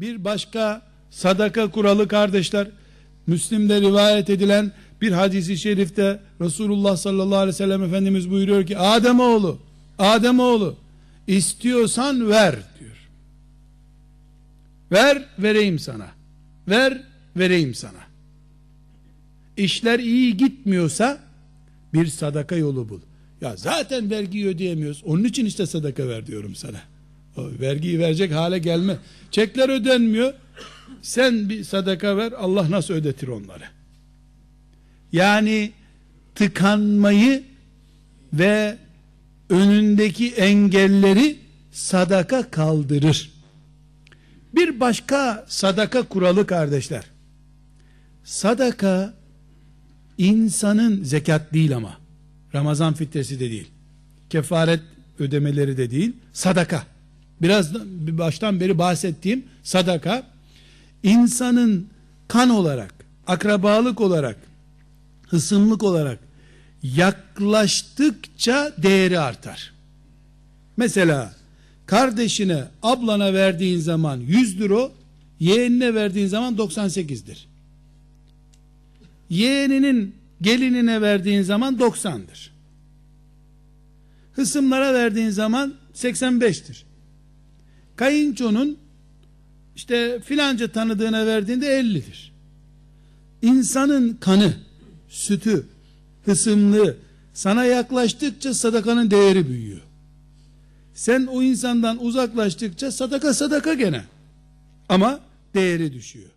Bir başka sadaka kuralı kardeşler, Müslim'de rivayet edilen bir hadisi şerifte Resulullah sallallahu aleyhi ve sellem Efendimiz buyuruyor ki Ademoğlu, Ademoğlu istiyorsan ver diyor. Ver vereyim sana. Ver vereyim sana. İşler iyi gitmiyorsa bir sadaka yolu bul. Ya zaten vergiyi ödeyemiyoruz. Onun için işte sadaka ver diyorum sana. Vergiyi verecek hale gelme. Çekler ödenmiyor. Sen bir sadaka ver. Allah nasıl ödetir onları? Yani tıkanmayı ve önündeki engelleri sadaka kaldırır. Bir başka sadaka kuralı kardeşler. Sadaka insanın zekat değil ama Ramazan fitresi de değil. Kefaret ödemeleri de değil. Sadaka. Biraz bir baştan beri bahsettiğim sadaka insanın kan olarak, akrabalık olarak, hısımlık olarak yaklaştıkça değeri artar. Mesela kardeşine, ablana verdiğin zaman 100 lira, yeğenine verdiğin zaman 98'dir. Yeğeninin gelinine verdiğin zaman 90'dır. Hısımlara verdiğin zaman 85'tir. Kayınçonun işte filanca tanıdığına verdiğinde 50'dir. İnsanın kanı, sütü, hısımlığı sana yaklaştıkça sadakanın değeri büyüyor. Sen o insandan uzaklaştıkça sadaka sadaka gene. Ama değeri düşüyor.